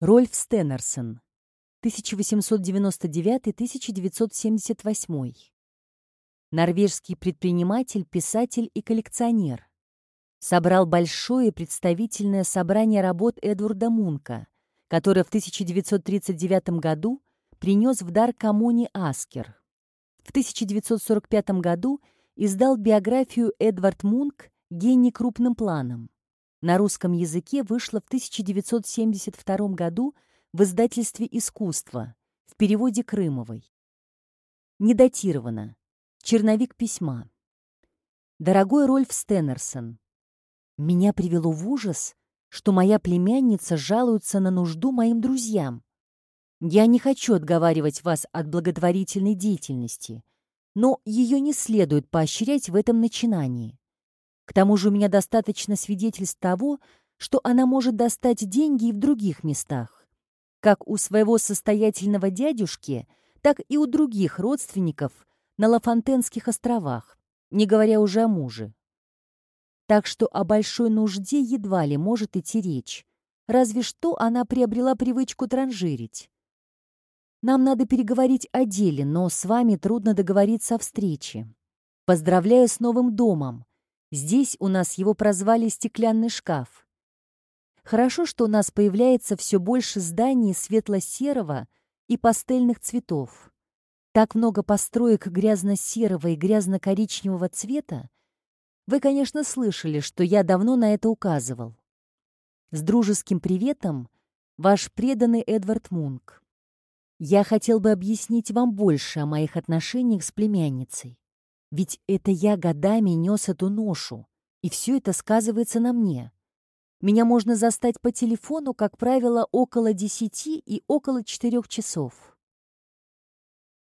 Рольф Стеннерсон, 1899-1978. Норвежский предприниматель, писатель и коллекционер. Собрал большое представительное собрание работ Эдварда Мунка, которое в 1939 году принес в дар коммуне Аскер. В 1945 году издал биографию Эдвард Мунк «Гений крупным планом». На русском языке вышла в 1972 году в издательстве «Искусство» в переводе Крымовой. Не датировано. Черновик письма. Дорогой Рольф Стеннерсон, меня привело в ужас, что моя племянница жалуется на нужду моим друзьям. Я не хочу отговаривать вас от благотворительной деятельности, но ее не следует поощрять в этом начинании. К тому же у меня достаточно свидетельств того, что она может достать деньги и в других местах. Как у своего состоятельного дядюшки, так и у других родственников на Лафонтенских островах, не говоря уже о муже. Так что о большой нужде едва ли может идти речь. Разве что она приобрела привычку транжирить. Нам надо переговорить о деле, но с вами трудно договориться о встрече. Поздравляю с новым домом. Здесь у нас его прозвали «стеклянный шкаф». Хорошо, что у нас появляется все больше зданий светло-серого и пастельных цветов. Так много построек грязно-серого и грязно-коричневого цвета. Вы, конечно, слышали, что я давно на это указывал. С дружеским приветом, ваш преданный Эдвард Мунк. Я хотел бы объяснить вам больше о моих отношениях с племянницей. Ведь это я годами нес эту ношу, и все это сказывается на мне. Меня можно застать по телефону, как правило, около десяти и около четырех часов.